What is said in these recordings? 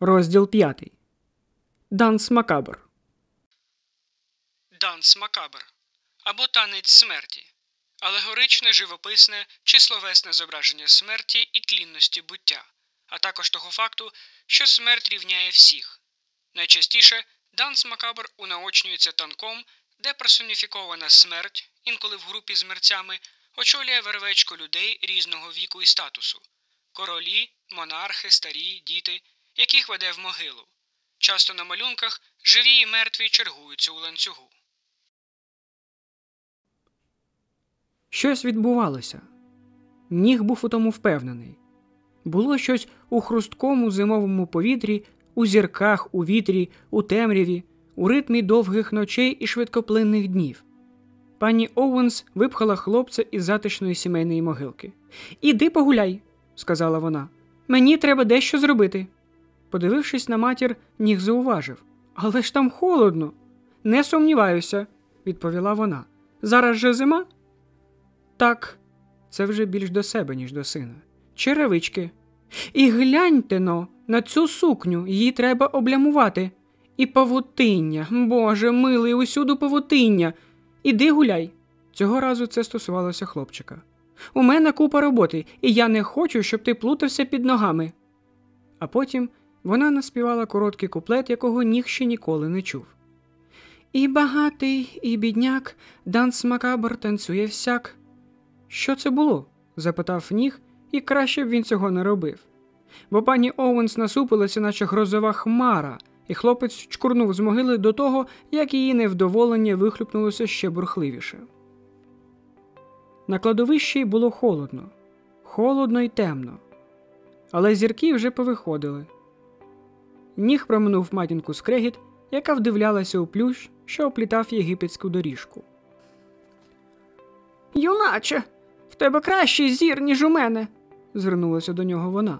Розділ п'ятий. Данс Макабр. Данс Макабр або танець смерті, алегоричне, живописне чи словесне зображення смерті і тлінності буття, а також того факту, що смерть рівняє всіх. Найчастіше данс Макабр унаочнюється танком, де персоніфікована смерть, інколи в групі з мерцями, очолює вервечко людей різного віку і статусу королі, монархи, старі, діти, яких веде в могилу. Часто на малюнках живі і мертві чергуються у ланцюгу. Щось відбувалося. Ніг був у тому впевнений. Було щось у хрусткому зимовому повітрі, у зірках, у вітрі, у темряві, у ритмі довгих ночей і швидкоплинних днів. Пані Оуенс випхала хлопця із затишної сімейної могилки. Іди погуляй, сказала вона. Мені треба дещо зробити. Подивившись на матір, ніг зауважив. Але ж там холодно. Не сумніваюся, відповіла вона. Зараз же зима? Так, це вже більш до себе, ніж до сина. Черевички. І гляньте но, на цю сукню її треба облямувати. І павутиння, Боже милий, усюду павутиння. Іди гуляй. Цього разу це стосувалося хлопчика. У мене купа роботи, і я не хочу, щоб ти плутався під ногами. А потім вона наспівала короткий куплет, якого ніг ще ніколи не чув. І багатий, і бідняк, данс макабр танцює всяк. Що це було? запитав ніг, і краще б він цього не робив. Бо пані Оуенс насупилася, наче грозова хмара, і хлопець чкурнув з могили до того, як її невдоволення вихлюпнулося ще бурхливіше. На кладовищі було холодно, холодно й темно, але зірки вже повиходили. Ніг проминув матінку скрегіт, яка вдивлялася у плющ, що оплітав єгипетську доріжку. Юначе, в тебе кращий зір, ніж у мене, звернулася до нього вона.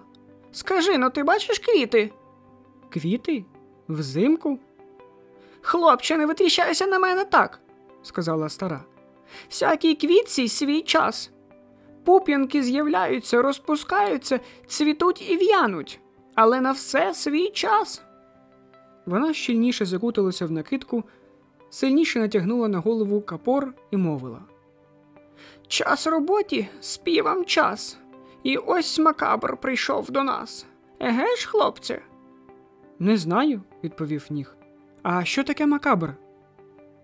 Скажи ну, ти бачиш квіти? Квіти? Взимку? Хлопче, не витріщайся на мене так, сказала стара. Всякій квітці свій час. Пуп'янки з'являються, розпускаються, цвітуть і в'януть, але на все свій час. Вона щільніше закуталася в накидку, сильніше натягнула на голову капор і мовила. Час роботі, співам час. І ось макабр прийшов до нас. Еге ж, хлопче? Не знаю, відповів ніг. А що таке макабр?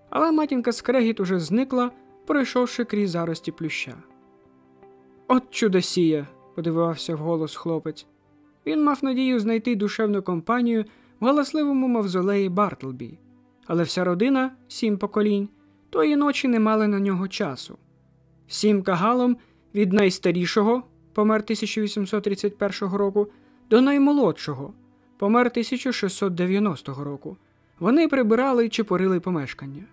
Але матінка скрегіт уже зникла, пройшовши крізь зарості плюща. От чудосія, подивився вголос хлопець. Він мав надію знайти душевну компанію в галасливому мавзолеї Бартлбі, але вся родина, сім поколінь, тої ночі не мали на нього часу. Всім кагалом від найстарішого, помер 1831 року, до наймолодшого, помер 1690 року. Вони прибирали чи порили помешкання.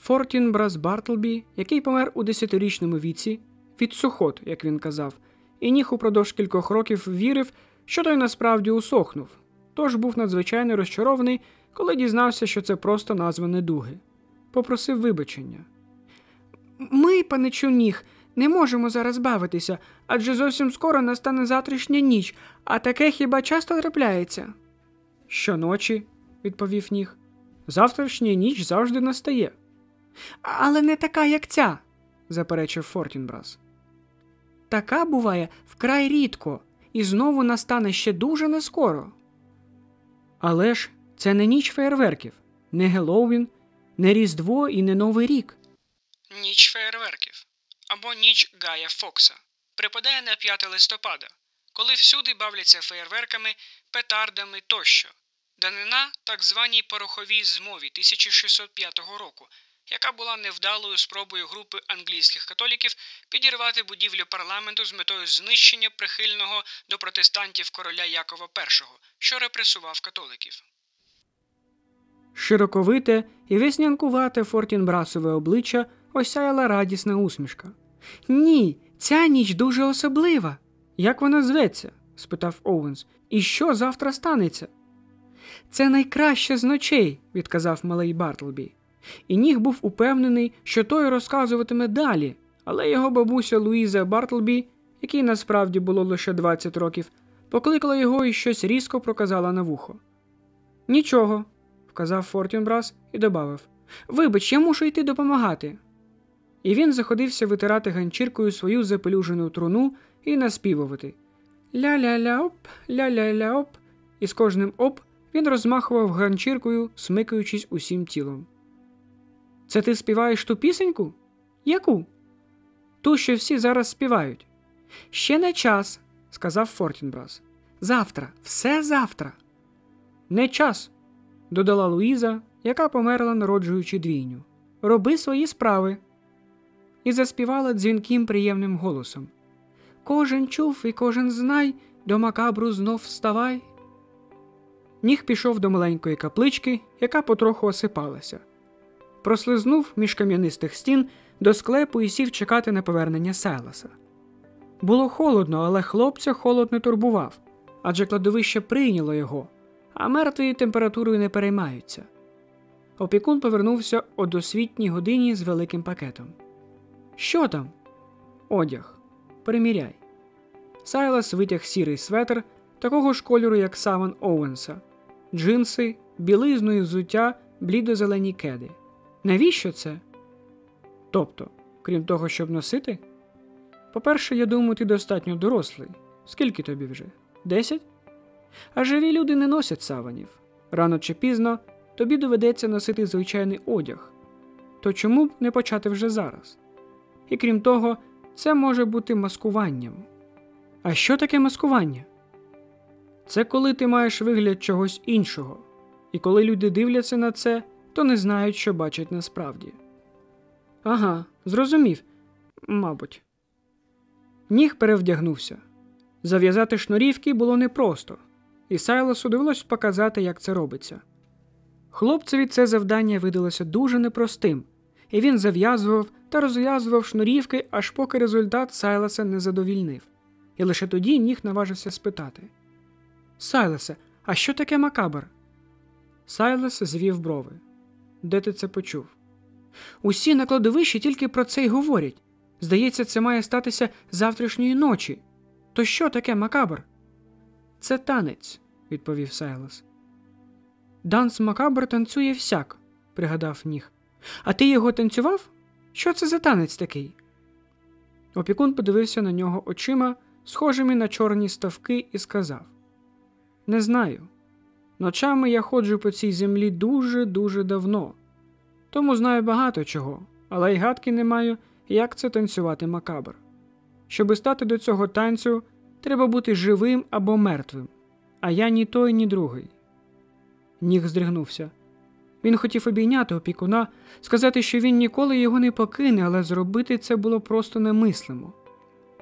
Фортін Брас Бартлбі, який помер у десятирічному віці, від сухот, як він казав, і ніг упродовж кількох років вірив, що той насправді усохнув, тож був надзвичайно розчарований, коли дізнався, що це просто назва недуги. Попросив вибачення. Ми, паничу ніг, не можемо зараз бавитися, адже зовсім скоро настане завтрашня ніч, а таке хіба часто трапляється. Щоночі, відповів ніг. Завтрашня ніч завжди настає. Але не така, як ця, заперечив Фортінбрас. Така буває вкрай рідко, і знову настане ще дуже нескоро. Але ж це не ніч феєрверків, не Геловін, не Різдво і не Новий рік. Ніч феєрверків або ніч Гая Фокса припадає на 5 листопада, коли всюди бавляться феєрверками, петардами тощо. Данина так званій пороховій змові 1605 року, яка була невдалою спробою групи англійських католіків підірвати будівлю парламенту з метою знищення прихильного до протестантів короля Якова І, що репресував католиків. Широковите і веснянкувате Фортінбрасове обличчя осяяла радісна усмішка. Ні, ця ніч дуже особлива. Як вона зветься? спитав Оуенс. І що завтра станеться? Це найкраще з ночей, відказав малий Бартлбі. І ніг був упевнений, що той розказуватиме далі, але його бабуся Луїза Бартлбі, якій насправді було лише 20 років, покликала його і щось різко проказала на вухо. Нічого, вказав Фортінбрас і добавив Вибач, я мушу йти допомагати. І він заходився витирати ганчіркою свою запелюжену труну і наспівувати ля-ля-ля оп, ля-ля-ля оп, і з кожним оп він розмахував ганчіркою, смикаючись усім тілом. Це ти співаєш ту пісеньку? Яку? Ту, що всі зараз співають. Ще не час, сказав Фортінбрас. Завтра, все завтра. Не час, додала Луїза, яка померла, народжуючи двійню. Роби свої справи. І заспівала дзвінким приємним голосом. Кожен чув і кожен знай, до макабру знов вставай. Ніг пішов до маленької каплички, яка потроху осипалася. Прослизнув між кам'янистих стін до склепу і сів чекати на повернення Сайласа. Було холодно, але хлопця холод не турбував, адже кладовище прийняло його, а мертві температурою не переймаються. Опікун повернувся о досвітній годині з великим пакетом. Що там? Одяг. Приміряй. Сайлас витяг сірий светр, такого ж кольору, як саван Оуенса, джинси, білизну і взуття, блідо-зелені кеди. Навіщо це? Тобто, крім того, щоб носити? По-перше, я думаю, ти достатньо дорослий. Скільки тобі вже? Десять? А живі люди не носять саванів. Рано чи пізно тобі доведеться носити звичайний одяг. То чому б не почати вже зараз? І крім того, це може бути маскуванням. А що таке маскування? Це коли ти маєш вигляд чогось іншого, і коли люди дивляться на це, то не знають, що бачать насправді. Ага, зрозумів, мабуть. Ніг перевдягнувся. Зав'язати шнурівки було непросто, і Сайлосу довелось показати, як це робиться. Хлопцеві це завдання видалося дуже непростим, і він зав'язував та розв'язував шнурівки, аж поки результат Сайлоса не задовільнив. І лише тоді ніг наважився спитати Сайлосе, а що таке макабр? Сайлос звів брови. Де ти це почув? Усі на кладовищі тільки про це й говорять. Здається, це має статися завтрашньої ночі. То що таке макабр? Це танець, відповів Сайлос. Данс макабр танцює всяк, пригадав ніг. А ти його танцював? Що це за танець такий? Опікун подивився на нього очима, схожими на чорні ставки, і сказав: Не знаю. Ночами я ходжу по цій землі дуже-дуже давно, тому знаю багато чого, але й гадки не маю, як це танцювати макабр. Щоби стати до цього танцю, треба бути живим або мертвим, а я ні той, ні другий. Ніг здригнувся. Він хотів обійняти опікуна, сказати, що він ніколи його не покине, але зробити це було просто немислимо.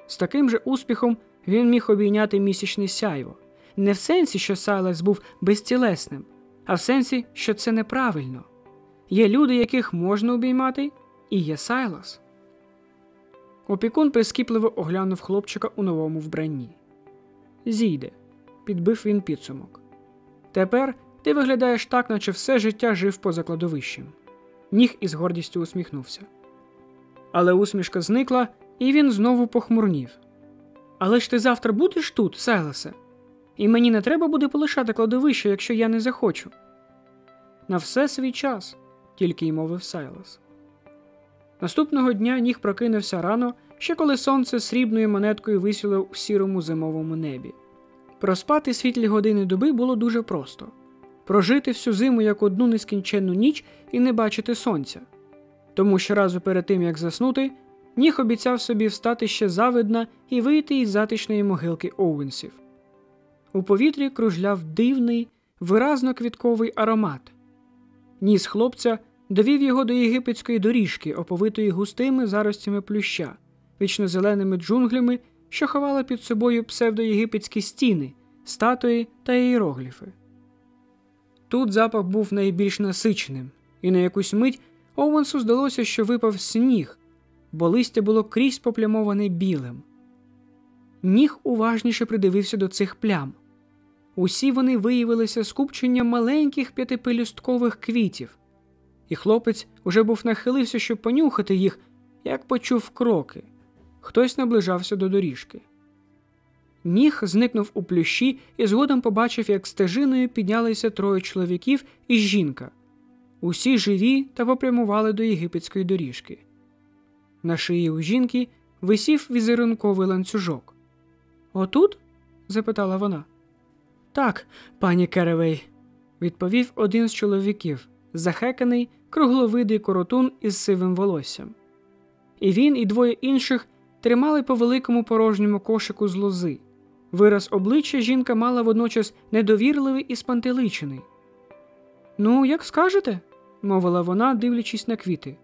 З таким же успіхом він міг обійняти місячне сяйво, не в сенсі, що Сайлас був безтілесним, а в сенсі, що це неправильно. Є люди, яких можна обіймати, і є Сайлас. Опікун прискіпливо оглянув хлопчика у новому вбранні. Зійде, підбив він підсумок. Тепер ти виглядаєш так, наче все життя жив поза кладовищем. Ніг із гордістю усміхнувся. Але усмішка зникла, і він знову похмурнів. Але ж ти завтра будеш тут, Селесе, і мені не треба буде полишати кладовище, якщо я не захочу. На все свій час, тільки й мовив Сайлас. Наступного дня ніг прокинувся рано, ще коли сонце срібною монеткою висіло в сірому зимовому небі. Проспати світлі години доби було дуже просто прожити всю зиму як одну нескінченну ніч і не бачити сонця. Тому щоразу перед тим як заснути, ніг обіцяв собі встати ще завидна і вийти із затишної могилки Оуенсів. У повітрі кружляв дивний, виразно квітковий аромат. Ніс хлопця довів його до єгипетської доріжки, оповитої густими заростями плюща, вічнозеленими джунглями, що ховали під собою псевдоєгипетські стіни, статуї та іерогліфи. Тут запах був найбільш насиченим, і на якусь мить Оуенсу здалося, що випав сніг, бо листя було крізь поплямоване білим. Ніг уважніше придивився до цих плям. Усі вони виявилися скупченням маленьких п'ятипелюсткових квітів, і хлопець уже був нахилився, щоб понюхати їх, як почув кроки. Хтось наближався до доріжки. Ніг зникнув у плющі і згодом побачив, як стежиною піднялися троє чоловіків і жінка. Усі живі та попрямували до єгипетської доріжки. На шиї у жінки висів візерунковий ланцюжок. Отут? запитала вона. Так, пані Керевей, відповів один з чоловіків, захеканий, кругловидий коротун із сивим волоссям. І він, і двоє інших тримали по великому порожньому кошику з лози. Вираз обличчя жінка мала водночас недовірливий і спантеличений. Ну, як скажете, мовила вона, дивлячись на квіти.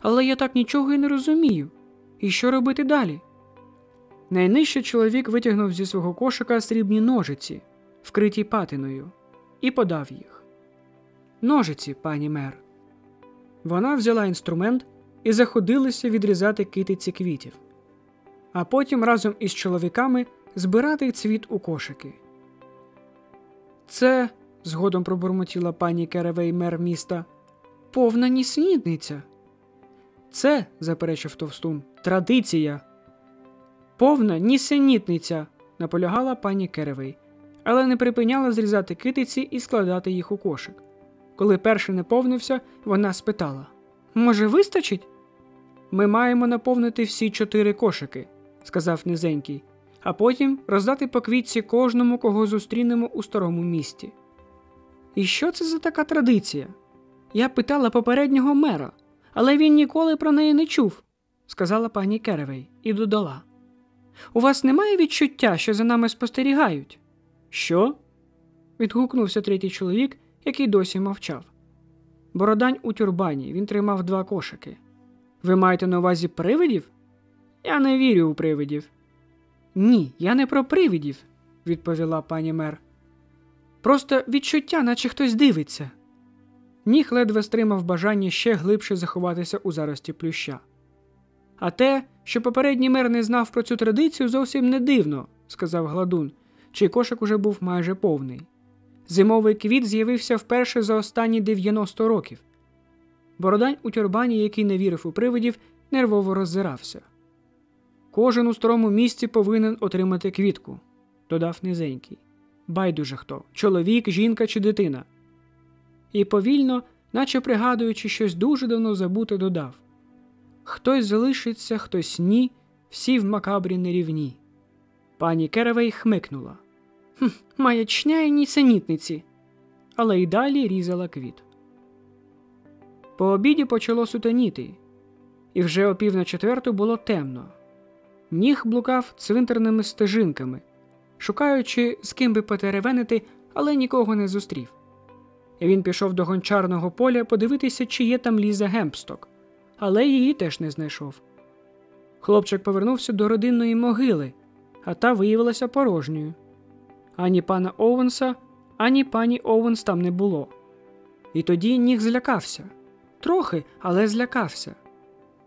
Але я так нічого і не розумію. І що робити далі? Найнижчий чоловік витягнув зі свого кошика срібні ножиці, вкриті патиною, і подав їх. Ножиці, пані мер. Вона взяла інструмент і заходилася відрізати китиці квітів, а потім разом із чоловіками збирати цвіт у кошики. Це, згодом пробурмотіла пані Керевей мер міста, повна нісенітниця. Це, заперечив товстун, традиція. Повна нісенітниця, наполягала пані Керевей, але не припиняла зрізати китиці і складати їх у кошик. Коли перший не повнився, вона спитала Може, вистачить? Ми маємо наповнити всі чотири кошики, сказав низенький, а потім роздати по квітці кожному, кого зустрінемо у старому місті. І що це за така традиція? Я питала попереднього мера, але він ніколи про неї не чув, сказала пані Керевей і додала. У вас немає відчуття, що за нами спостерігають? Що? відгукнувся третій чоловік, який досі мовчав. Бородань у тюрбані, він тримав два кошики. Ви маєте на увазі привидів? Я не вірю у привидів. Ні, я не про привидів, відповіла пані мер. Просто відчуття, наче хтось дивиться. Ніг ледве стримав бажання ще глибше заховатися у зарості плюща. А те, що попередній мер не знав про цю традицію, зовсім не дивно, сказав гладун, чий кошик уже був майже повний. Зимовий квіт з'явився вперше за останні 90 років. Бородань у тюрбані, який не вірив у привидів, нервово роззирався. Кожен у старому місці повинен отримати квітку, додав низенький. Байдуже хто чоловік, жінка чи дитина. І повільно, наче пригадуючи щось дуже давно забуте, додав Хтось залишиться, хтось ні, всі в макабрі нерівні. Пані Керевей хмикнула. «Хм, Маячня і нісенітниці. Але й далі різала квіт. По обіді почало сутеніти, і вже о пів на четверту було темно. Ніг блукав цвинтарними стежинками, шукаючи, з ким би потеревенити, але нікого не зустрів. Він пішов до гончарного поля подивитися, чи є там Ліза Гемпсток, але її теж не знайшов. Хлопчик повернувся до родинної могили, а та виявилася порожньою. Ані пана Оуенса, ані пані Оуенс там не було. І тоді ніг злякався трохи, але злякався.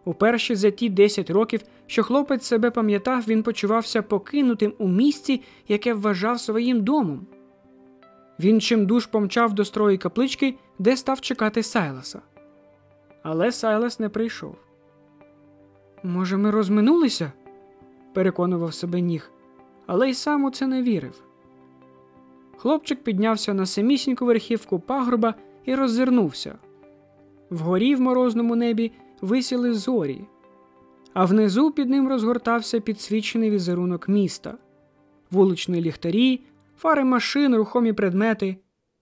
Уперше за ті 10 років, що хлопець себе пам'ятав, він почувався покинутим у місці, яке вважав своїм домом. Він чимдуж помчав до строї каплички, де став чекати Сайласа. Але Сайлас не прийшов. Може, ми розминулися? Переконував себе ніг, але й сам у це не вірив. Хлопчик піднявся на самісіньку верхівку пагорба і роззирнувся. Вгорі в морозному небі висіли зорі, а внизу під ним розгортався підсвічений візерунок міста, вуличні ліхтарі, фари машин, рухомі предмети.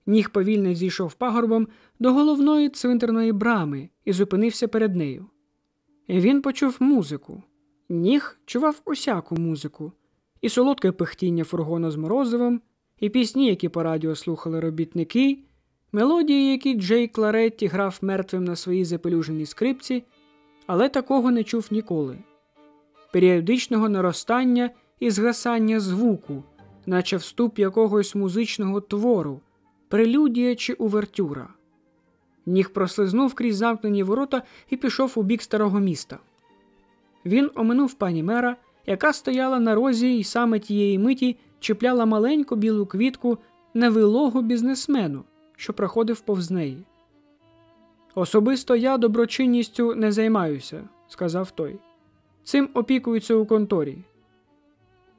Ніг повільно зійшов пагорбом до головної цвинтарної брами і зупинився перед нею. Він почув музику. Ніг чував усяку музику, і солодке пихтіння фургона з морозивом, і пісні, які по радіо слухали робітники, мелодії, які Джей Кларетті грав мертвим на своїй запелюженій скрипці, але такого не чув ніколи. Періодичного наростання і згасання звуку, наче вступ якогось музичного твору, прелюдія чи увертюра. Ніг прослизнув крізь замкнені ворота і пішов у бік старого міста. Він оминув пані мера, яка стояла на розі і саме тієї миті чіпляла маленьку білу квітку невилого бізнесмену, що проходив повз неї. Особисто я доброчинністю не займаюся, сказав той. Цим опікуються у конторі.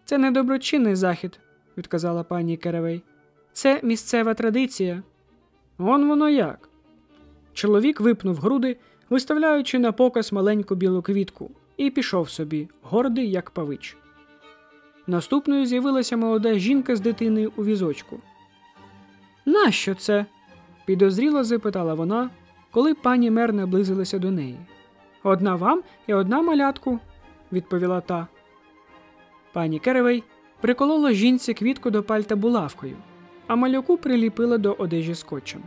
Це не доброчинний захід, відказала пані Керевей. Це місцева традиція. Он воно як. Чоловік випнув груди, виставляючи на показ маленьку білу квітку, і пішов собі, гордий, як павич. Наступною з'явилася молода жінка з дитиною у візочку. Нащо це? підозріло запитала вона, коли пані мер наблизилася до неї. Одна вам і одна малятку, відповіла та. Пані Керевей приколола жінці квітку до пальта булавкою, а малюку приліпила до одежі скотчем.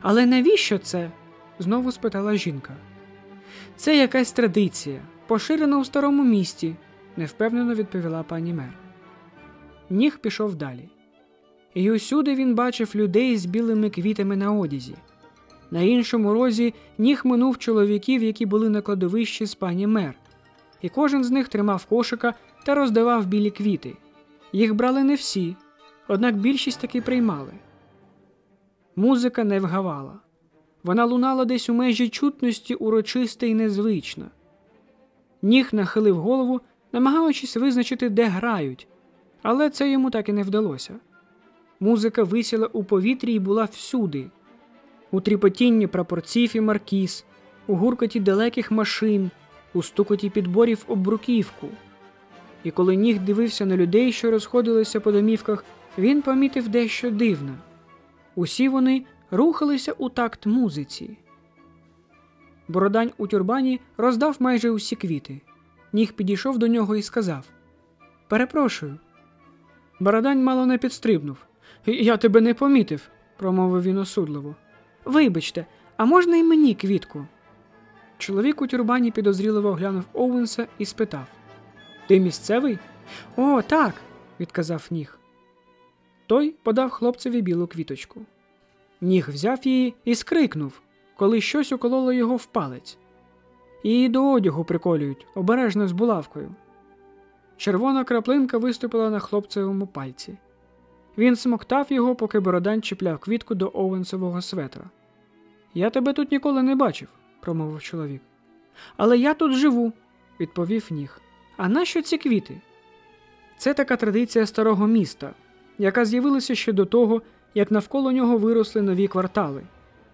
Але навіщо це? знову спитала жінка. Це якась традиція, поширена у старому місті, невпевнено відповіла пані мер. Ніг пішов далі. І усюди він бачив людей з білими квітами на одязі. На іншому розі ніг минув чоловіків, які були на кладовищі з пані мер, і кожен з них тримав кошика та роздавав білі квіти. Їх брали не всі, однак більшість таки приймали. Музика не вгавала. Вона лунала десь у межі чутності урочиста і незвична. Ніг нахилив голову, намагаючись визначити, де грають, але це йому так і не вдалося. Музика висіла у повітрі і була всюди, у тріпотінні прапорців і маркіз, у гуркоті далеких машин, у стукоті підборів об бруківку. І коли ніг дивився на людей, що розходилися по домівках, він помітив дещо дивне. Усі вони рухалися у такт музиці. Бородань у тюрбані роздав майже усі квіти. Ніг підійшов до нього і сказав Перепрошую. Бородань мало не підстрибнув. Я тебе не помітив, промовив він осудливо. Вибачте, а можна й мені квітку? Чоловік у тюрбані підозріливо оглянув Оуенса і спитав Ти місцевий? О, так, відказав ніг. Той подав хлопцеві білу квіточку. Ніг взяв її і скрикнув, коли щось укололо його в палець. Її до одягу приколюють, обережно з булавкою. Червона краплинка виступила на хлопцевому пальці. Він смоктав його, поки Бородань чіпляв квітку до Оуенсового светра. Я тебе тут ніколи не бачив, промовив чоловік. Але я тут живу, відповів ніг. А нащо ці квіти? Це така традиція старого міста, яка з'явилася ще до того, як навколо нього виросли нові квартали.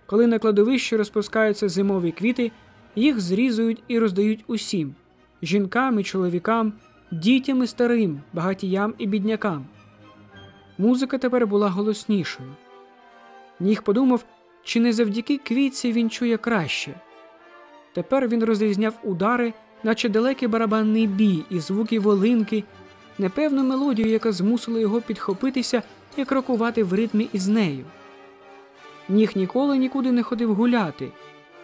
Коли на кладовищі розпускаються зимові квіти, їх зрізують і роздають усім жінкам і чоловікам, дітям і старим, багатіям і біднякам. Музика тепер була голоснішою. Ніг подумав, чи не завдяки квітці він чує краще. Тепер він розрізняв удари, наче далекий барабанний бій і звуки волинки, непевну мелодію, яка змусила його підхопитися і крокувати в ритмі із нею. Ніг ніколи нікуди не ходив гуляти,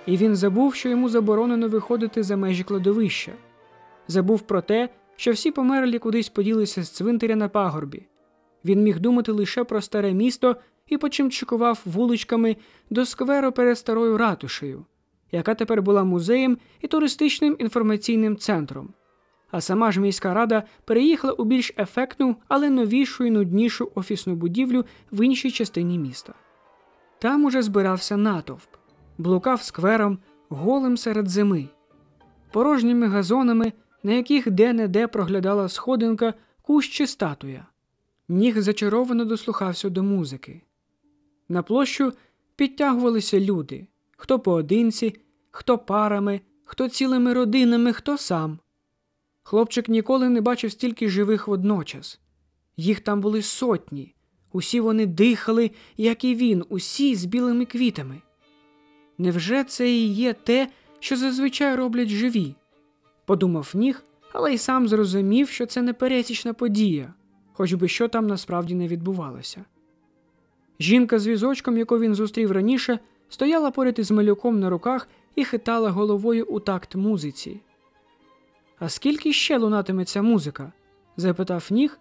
і він забув, що йому заборонено виходити за межі кладовища. Забув про те, що всі померлі кудись поділися з цвинтаря на пагорбі. Він міг думати лише про старе місто і почимчикував вуличками до скверу перед старою ратушею, яка тепер була музеєм і туристичним інформаційним центром. А сама ж міська рада переїхала у більш ефектну, але новішу і нуднішу офісну будівлю в іншій частині міста. Там уже збирався натовп, блукав сквером, голим серед зими, порожніми газонами, на яких де-не-де проглядала сходинка кущ чи статуя. Ніг зачаровано дослухався до музики. На площу підтягувалися люди хто поодинці, хто парами, хто цілими родинами, хто сам. Хлопчик ніколи не бачив стільки живих водночас. Їх там були сотні, усі вони дихали, як і він, усі з білими квітами. Невже це і є те, що зазвичай роблять живі? подумав ніг, але й сам зрозумів, що це непересічна подія, хоч би що там насправді не відбувалося. Жінка з візочком, яку він зустрів раніше, стояла поряд із малюком на руках і хитала головою у такт музиці. А скільки ще лунатиме ця музика? запитав ніг,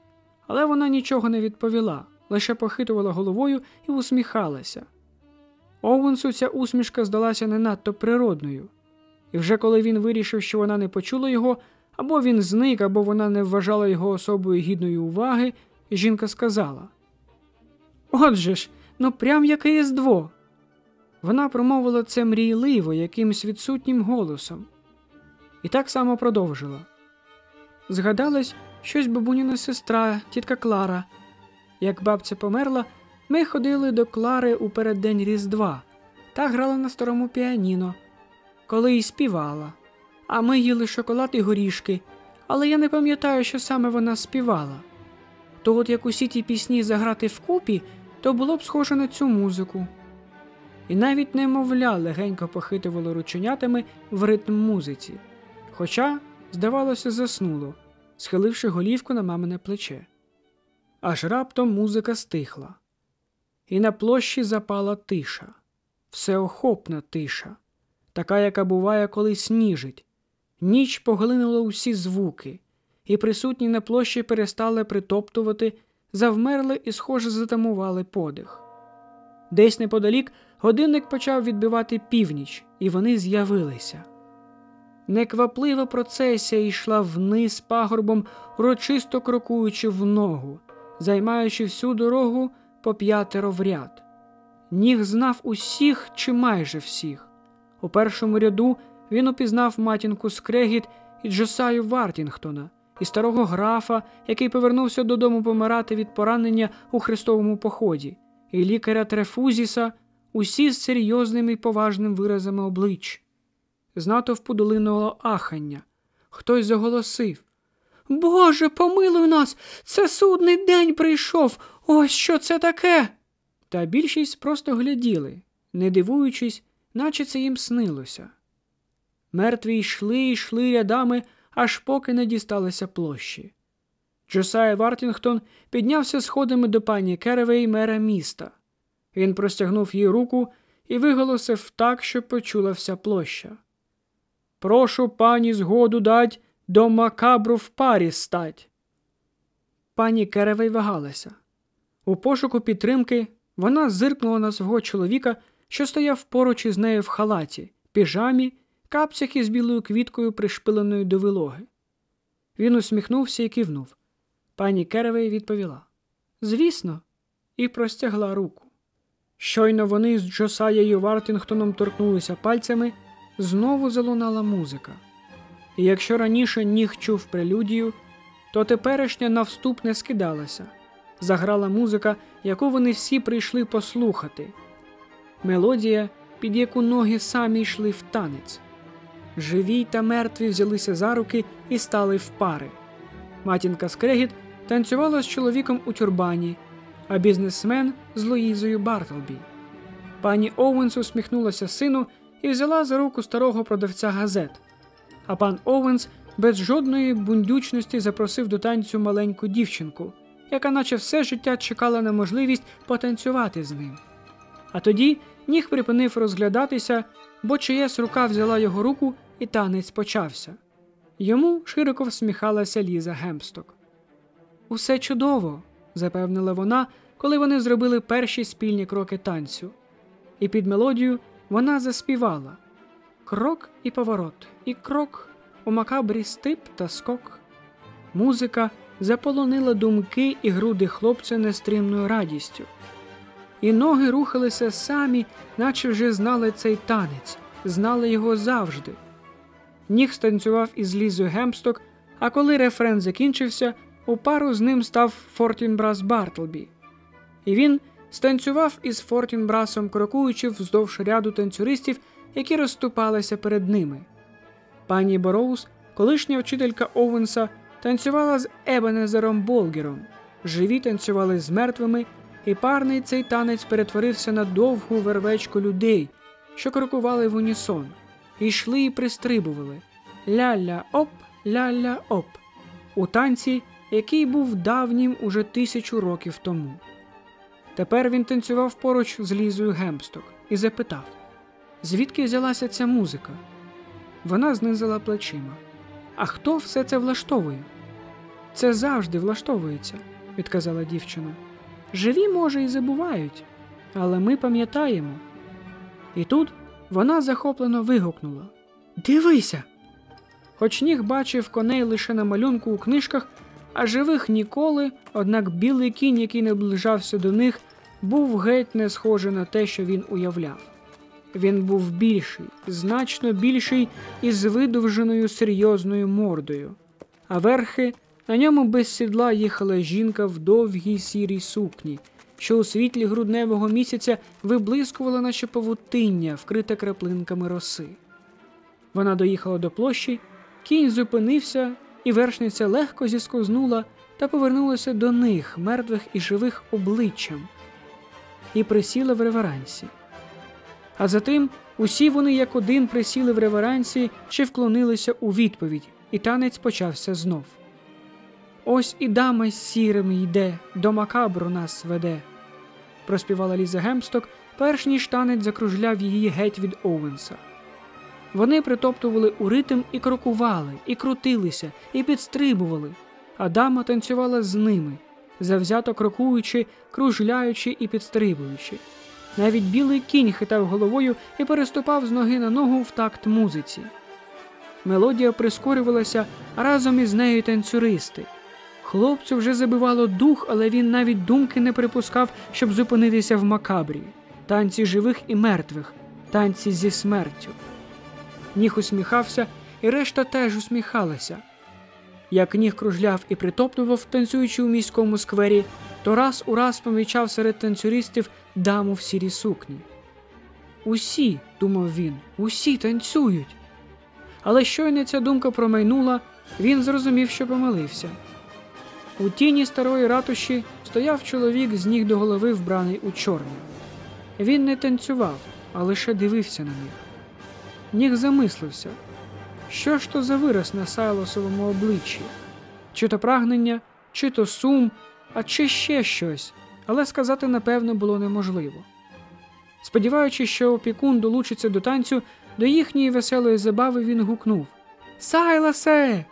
але вона нічого не відповіла, лише похитувала головою і усміхалася. Оуенсу ця усмішка здалася не надто природною, і вже коли він вирішив, що вона не почула його, або він зник, або вона не вважала його особою гідної уваги, жінка сказала: Отже ж, ну прям як Різдво. Вона промовила це мрійливо, якимсь відсутнім голосом, і так само продовжила. Згадалось, щось бабуніна сестра, тітка Клара. Як бабця померла, ми ходили до Клари у переддень Різдва та грала на старому піаніно, коли й співала. А ми їли шоколад і горішки, але я не пам'ятаю, що саме вона співала. То от як усі ті пісні заграти вкупі, то було б схоже на цю музику. І навіть немовля легенько похитувало рученятами в ритм музиці, хоча, здавалося, заснуло, схиливши голівку на мамине плече. Аж раптом музика стихла, і на площі запала тиша, всеохопна тиша, така, яка буває, коли сніжить. Ніч поглинула усі звуки, і присутні на площі перестали притоптувати, завмерли і, схоже, затамували подих. Десь неподалік годинник почав відбивати північ, і вони з'явилися. Некваплива процесія йшла вниз пагорбом, урочисто крокуючи в ногу, займаючи всю дорогу по п'ятеро в ряд. Ніг знав усіх чи майже всіх. У першому ряду він упізнав матінку Скрегіт і Джосаю Вартінгтона, і старого графа, який повернувся додому помирати від поранення у хрестовому поході, і лікаря Трефузіса, усі з серйозним і поважним виразами облич. З натовпу долинуло ахання. Хтось заголосив Боже, помилуй нас! Це судний день прийшов! Ось що це таке! Та більшість просто гляділи, не дивуючись, наче це їм снилося. Мертві йшли й йшли рядами, аж поки не дісталися площі. Джосай Вартінгтон піднявся сходами до пані Керевей, мера міста. Він простягнув їй руку і виголосив так, щоб почула вся площа. Прошу пані згоду дать до макабру в парі стать. Пані Керевей вагалася. У пошуку підтримки вона зиркнула на свого чоловіка, що стояв поруч із нею в халаті, піжамі, капцях із білою квіткою, пришпиленою до вилоги. Він усміхнувся і кивнув. Пані Керевей відповіла Звісно, і простягла руку. Щойно вони з Джосаєю Вартінгтоном торкнулися пальцями, знову залунала музика. І якщо раніше ніг чув прелюдію, то теперішня навступ не скидалася. Заграла музика, яку вони всі прийшли послухати. Мелодія, під яку ноги самі йшли в танець. Живі та мертві взялися за руки і стали в пари. Матінка Скрегіт танцювала з чоловіком у тюрбані, а бізнесмен з Луїзою Бартлбі. Пані Оуенс усміхнулася сину і взяла за руку старого продавця газет. А пан Оуенс без жодної бундючності запросив до танцю маленьку дівчинку, яка наче все життя чекала на можливість потанцювати з ним. А тоді ніг припинив розглядатися, бо чиясь рука взяла його руку, і танець почався. Йому широко всміхалася Ліза Гемсток. Усе чудово, запевнила вона, коли вони зробили перші спільні кроки танцю. І під мелодію вона заспівала крок і поворот, і крок у макабрі стип та скок. Музика заполонила думки і груди хлопця нестримною радістю. І ноги рухалися самі, наче вже знали цей танець, знали його завжди. Ніг станцював із Лізою Гемсток, а коли рефрен закінчився, у пару з ним став Фортінбрас Бартлбі. І він станцював із Фортінбрасом, крокуючи вздовж ряду танцюристів, які розступалися перед ними. Пані Бороуз, колишня вчителька Оуенса, танцювала з Ебенезером Болгером, живі танцювали з мертвими, і парний цей танець перетворився на довгу вервечку людей, що крокували в унісон, і йшли і пристрибували ля-ля оп, ля-ля оп, у танці, який був давнім уже тисячу років тому. Тепер він танцював поруч з Лізою Гемсток і запитав, звідки взялася ця музика? Вона знизила плечима. А хто все це влаштовує? Це завжди влаштовується, відказала дівчина. Живі, може, і забувають, але ми пам'ятаємо. І тут вона захоплено вигукнула Дивися! Хоч ніг бачив коней лише на малюнку у книжках, а живих ніколи, однак білий кінь, який наближався до них, був геть не схожий на те, що він уявляв. Він був більший, значно більший і з видовженою серйозною мордою, а верхи На ньому без сідла їхала жінка в довгій сірій сукні, що у світлі грудневого місяця виблискувала, наче павутиння, вкрите краплинками роси. Вона доїхала до площі, кінь зупинився, і вершниця легко зісковзнула та повернулася до них, мертвих і живих обличчям, і присіла в реверансі. А затим усі вони як один присіли в реверансі чи вклонилися у відповідь, і танець почався знов. Ось і дама з сірими йде, до макабру нас веде, проспівала Ліза Гемсток, перш ніж танець закружляв її геть від Оуенса. Вони притоптували у ритм і крокували, і крутилися, і підстрибували, а дама танцювала з ними, завзято крокуючи, кружляючи і підстрибуючи. Навіть білий кінь хитав головою і переступав з ноги на ногу в такт музиці. Мелодія прискорювалася, разом із нею танцюристи. Хлопцю вже забивало дух, але він навіть думки не припускав, щоб зупинитися в макабрі, танці живих і мертвих, танці зі смертю. Ніг усміхався, і решта теж усміхалася. Як ніг кружляв і притоптував, танцюючи у міському сквері, то раз у раз помічав серед танцюристів даму в сірій сукні. Усі, думав він, усі танцюють. Але щойно ця думка промайнула, він зрозумів, що помилився. У тіні старої ратуші стояв чоловік з ніг до голови, вбраний у чорне. Він не танцював, а лише дивився на них. Ніг замислився, що ж то за вираз на Сайлосовому обличчі, чи то прагнення, чи то сум, а чи ще щось, але сказати напевно було неможливо. Сподіваючись, що опікун долучиться до танцю, до їхньої веселої забави він гукнув Сайласе!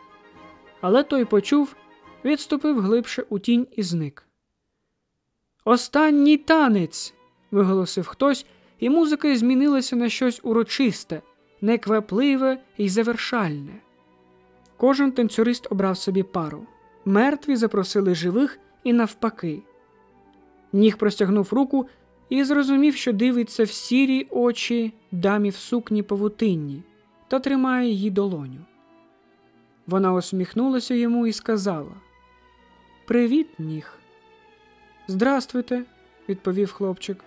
Але той почув, відступив глибше у тінь і зник. Останній танець. виголосив хтось, і музика змінилася на щось урочисте, неквапливе і завершальне. Кожен танцюрист обрав собі пару. Мертві запросили живих і навпаки. Ніг простягнув руку і зрозумів, що дивиться в сірі очі дамі в сукні павутинні та тримає її долоню. Вона усміхнулася йому і сказала Привіт, ніг. Здравствуйте, відповів хлопчик.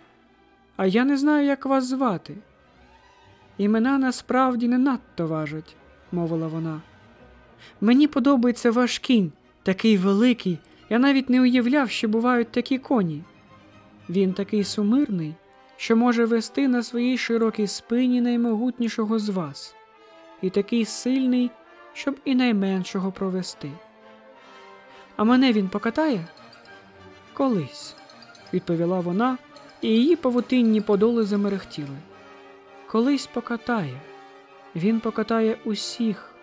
А я не знаю, як вас звати. Імена насправді не надто важать, мовила вона. Мені подобається ваш кінь, такий великий. Я навіть не уявляв, що бувають такі коні. Він такий сумирний, що може вести на своїй широкій спині наймогутнішого з вас, і такий сильний, щоб і найменшого провести. А мене він покатає? Колись, відповіла вона, і її павутинні подоли замерехтіли. Колись покатає. Він покатає усіх.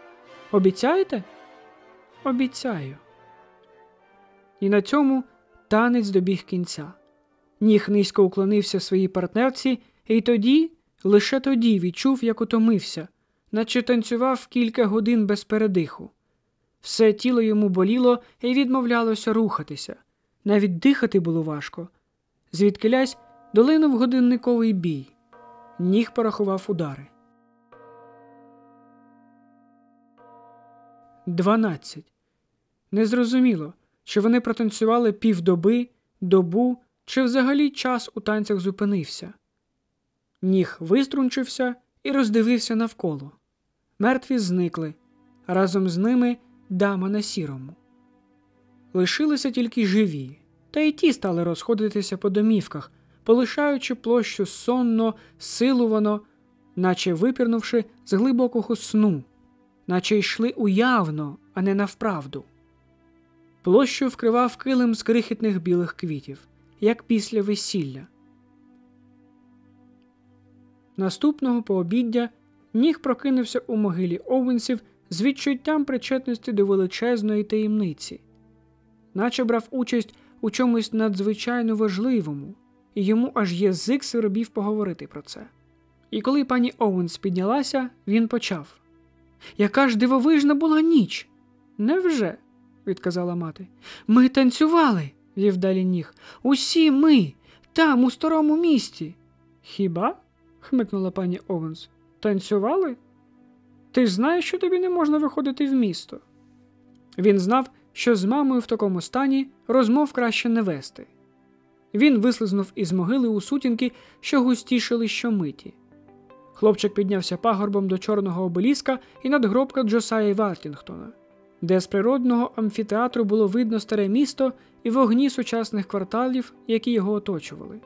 Обіцяєте? Обіцяю. І на цьому танець добіг кінця. Ніг низько уклонився своїй партнерці, і тоді, лише тоді відчув, як утомився, наче танцював кілька годин без передиху. Все тіло йому боліло і відмовлялося рухатися. Навіть дихати було важко. Звідкилясь долинув годинниковий бій. Ніг порахував удари. Дванадцять. Незрозуміло, чи вони протанцювали півдоби, добу, чи взагалі час у танцях зупинився. Ніг виструнчився і роздивився навколо. Мертві зникли, разом з ними дама на сірому. Лишилися тільки живі, та й ті стали розходитися по домівках, полишаючи площу сонно, силувано, наче випірнувши з глибокого сну, наче йшли уявно, а не навправду. Площу вкривав килим з крихітних білих квітів, як після весілля. Наступного пообіддя ніг прокинувся у могилі Оуенсів з відчуттям причетності до величезної таємниці, наче брав участь у чомусь надзвичайно важливому, і йому аж язик сиробів поговорити про це. І коли пані Оуенс піднялася, він почав Яка ж дивовижна була ніч? Невже? відказала мати. Ми танцювали, вів далі ніг. Усі ми, там, у старому місті. Хіба? хмикнула пані Оуенс. Танцювали? Ти знаєш, що тобі не можна виходити в місто. Він знав, що з мамою в такому стані розмов краще не вести. Він вислизнув із могили у сутінки, що густішили щомиті. Хлопчик піднявся пагорбом до чорного обеліска і надгробка Джосаї Вартінгтона, де з природного амфітеатру було видно старе місто і вогні сучасних кварталів, які його оточували.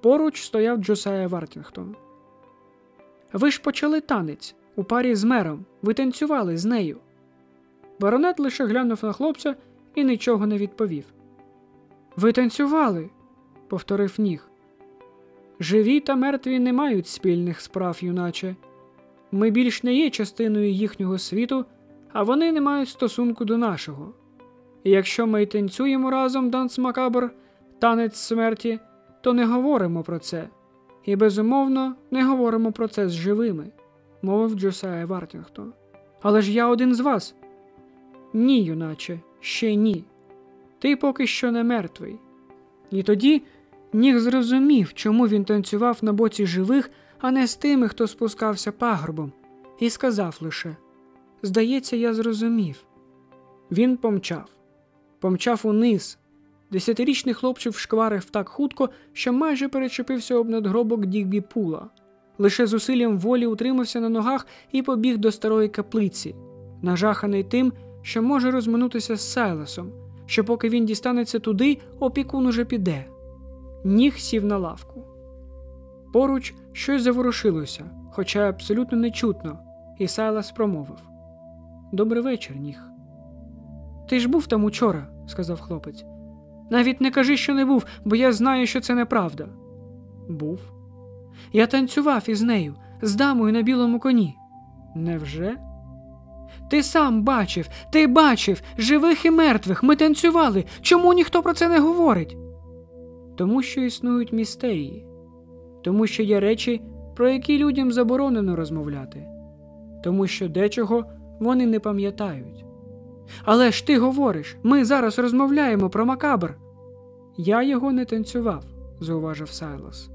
Поруч стояв Джосая Вартінгтон. Ви ж почали танець у парі з мером, ви танцювали з нею. Баронет лише глянув на хлопця і нічого не відповів. Ви танцювали, повторив ніг. Живі та мертві не мають спільних справ, юначе. Ми більш не є частиною їхнього світу, а вони не мають стосунку до нашого. І якщо ми танцюємо разом данс Макабр, танець смерті, то не говоримо про це. І, безумовно, не говоримо про це з живими, мовив Джосая Вартінгтон. Але ж я один з вас. Ні, юначе, ще ні. Ти поки що не мертвий. І тоді Ніг зрозумів, чому він танцював на боці живих, а не з тими, хто спускався пагорбом, і сказав лише Здається, я зрозумів. Він помчав, помчав униз. Десятирічний хлопчик шкварив так хутко, що майже перечепився об надгробок Дігбі Пула. Лише зусиллям волі утримався на ногах і побіг до старої каплиці, нажаханий тим, що може розминутися з Сайласом, що поки він дістанеться туди, опікун уже піде. Ніг сів на лавку. Поруч щось заворушилося, хоча абсолютно нечутно, і Сайлас промовив Добрий вечір, ніг. Ти ж був там учора, сказав хлопець. Навіть не кажи, що не був, бо я знаю, що це неправда. Був. Я танцював із нею, з дамою на білому коні. Невже? Ти сам бачив, ти бачив живих і мертвих. Ми танцювали. Чому ніхто про це не говорить? Тому що існують містерії, тому що є речі, про які людям заборонено розмовляти, тому що дечого вони не пам'ятають. Але ж ти говориш, ми зараз розмовляємо про макабр. Я його не танцював, зауважив Сайлас.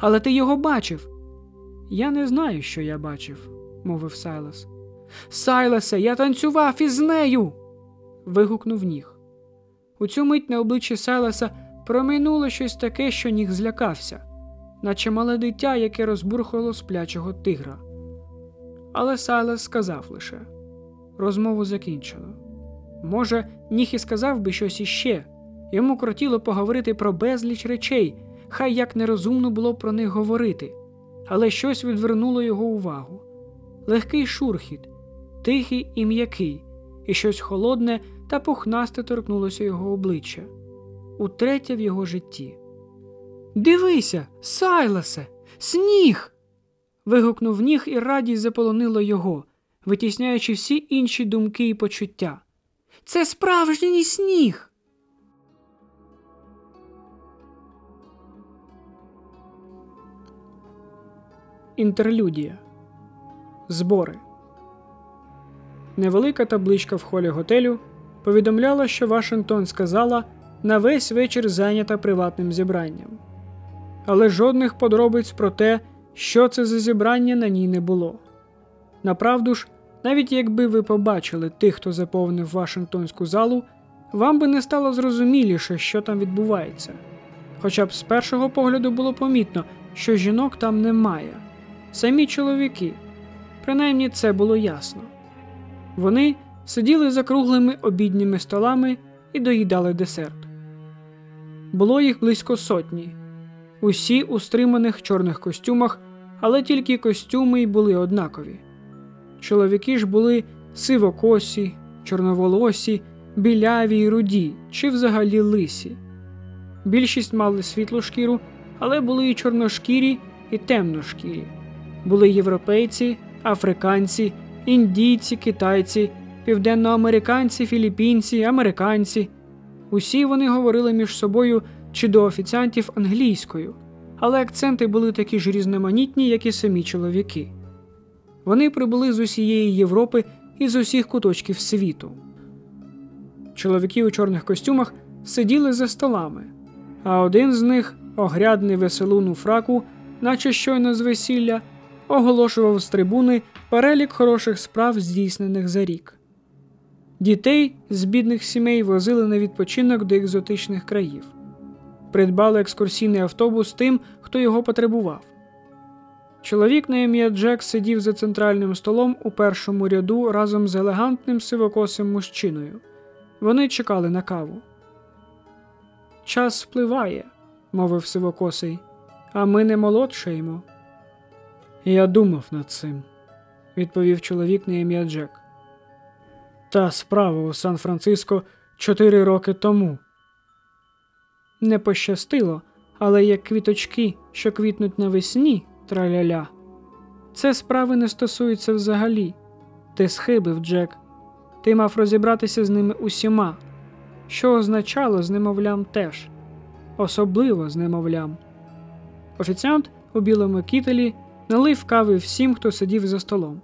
Але ти його бачив. Я не знаю, що я бачив, мовив Сайлас. Сайласе, я танцював із нею. вигукнув ніг. У цю мить на обличчі Сайласа промайнуло щось таке, що ніг злякався, наче мале дитя, яке розбурхало сплячого тигра. Але Сайлас сказав лише розмову закінчено. Може, ніг і сказав би щось іще. Йому кротіло поговорити про безліч речей, хай як нерозумно було про них говорити, але щось відвернуло його увагу. Легкий шурхіт, тихий і м'який, і щось холодне та пухнасте торкнулося його обличчя, утретє в його житті. Дивися, Сайласе, сніг. вигукнув ніг, і радість заполонила його, витісняючи всі інші думки і почуття. Це справжній сніг. Інтерлюдія. Збори. Невелика табличка в холі готелю повідомляла, що Вашингтон сказала на весь вечір зайнята приватним зібранням. Але жодних подробиць про те, що це за зібрання на ній не було. Направду ж, навіть якби ви побачили тих, хто заповнив Вашингтонську залу, вам би не стало зрозуміліше, що там відбувається. Хоча б з першого погляду було помітно, що жінок там немає, самі чоловіки. Принаймні це було ясно. Вони сиділи за круглими обідніми столами і доїдали десерт. Було їх близько сотні, усі у стриманих чорних костюмах, але тільки костюми й були однакові. Чоловіки ж були сивокосі, чорноволосі, біляві й руді чи взагалі лисі. Більшість мали світлу шкіру, але були і чорношкірі, і темношкірі. Були європейці, африканці, індійці, китайці, південноамериканці, філіппінці, американці. Усі вони говорили між собою чи до офіціантів англійською, але акценти були такі ж різноманітні, як і самі чоловіки. Вони прибули з усієї Європи і з усіх куточків світу. Чоловіки у чорних костюмах сиділи за столами, а один з них, огрядний веселун у фраку, наче щойно з весілля, оголошував з трибуни перелік хороших справ, здійснених за рік. Дітей з бідних сімей возили на відпочинок до екзотичних країв. Придбали екскурсійний автобус тим, хто його потребував. Чоловік на ім'я Джек сидів за центральним столом у першому ряду разом з елегантним сивокосим мужчиною. Вони чекали на каву. Час спливає, мовив сивокосий, а ми не молодшаємо. Я думав над цим, відповів чоловік на ім'я Джек. Та справа у Сан-Франциско чотири роки тому. Не пощастило, але як квіточки, що квітнуть навесні, траляля. Це справи не стосується взагалі. Ти схибив, Джек. Ти мав розібратися з ними усіма, що означало з немовлям теж, особливо з немовлям. Офіціант у білому кітелі налив кави всім, хто сидів за столом.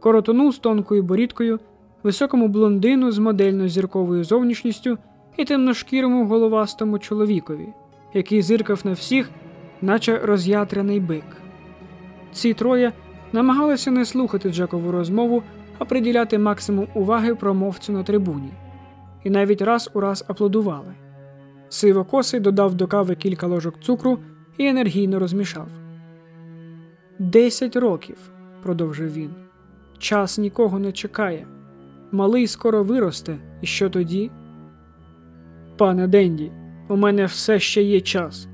Коротуну з тонкою борідкою, високому блондину з модельно зірковою зовнішністю і темношкірому головастому чоловікові, який зиркав на всіх, наче роз'ятряний бик. Ці троє намагалися не слухати Джекову розмову, а приділяти максимум уваги промовцю на трибуні, і навіть раз у раз аплодували. Сивокосий додав до кави кілька ложок цукру і енергійно розмішав. Десять років, продовжив він. Час нікого не чекає. Малий скоро виросте, і що тоді? Пане Денді, у мене все ще є час,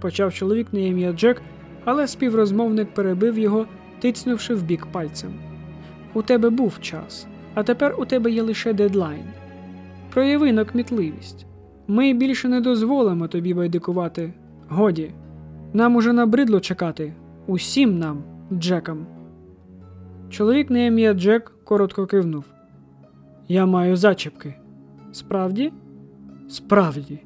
почав чоловік на ім'я Джек, але співрозмовник перебив його, тицнувши в бік пальцем. У тебе був час, а тепер у тебе є лише дедлайн. Прояви накмітливість. Ми більше не дозволимо тобі байдикувати. Годі, нам уже набридло чекати. Усім нам, Джекам. Чоловік на ім'я Джек коротко кивнув. Я маю зачіпки. Справді? Справді.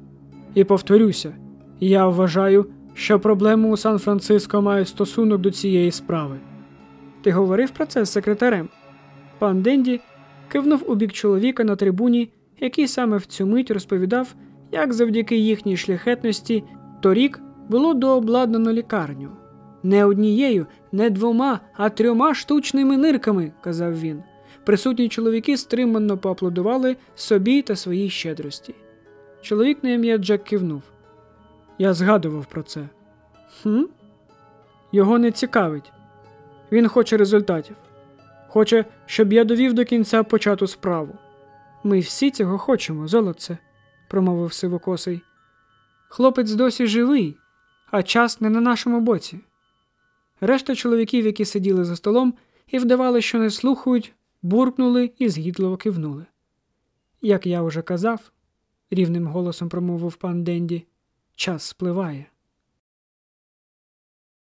І повторюся, я вважаю, що проблеми у Сан-Франциско мають стосунок до цієї справи. Ти говорив про це з секретарем? Пан Денді кивнув у бік чоловіка на трибуні, який саме в цю мить розповідав, як завдяки їхній шляхетності торік було дообладнано лікарню. Не однією, не двома, а трьома штучними нирками, казав він. Присутні чоловіки стримано поаплодували собі та своїй щедрості. Чоловік на ім'я Джек кивнув. Я згадував про це. Хм? Його не цікавить. Він хоче результатів. Хоче, щоб я довів до кінця почату справу. Ми всі цього хочемо, золотце, промовив сивокосий. Хлопець досі живий, а час не на нашому боці. Решта чоловіків, які сиділи за столом і вдавали, що не слухають, буркнули і згідливо кивнули. Як я уже казав, рівним голосом промовив пан Денді, час спливає.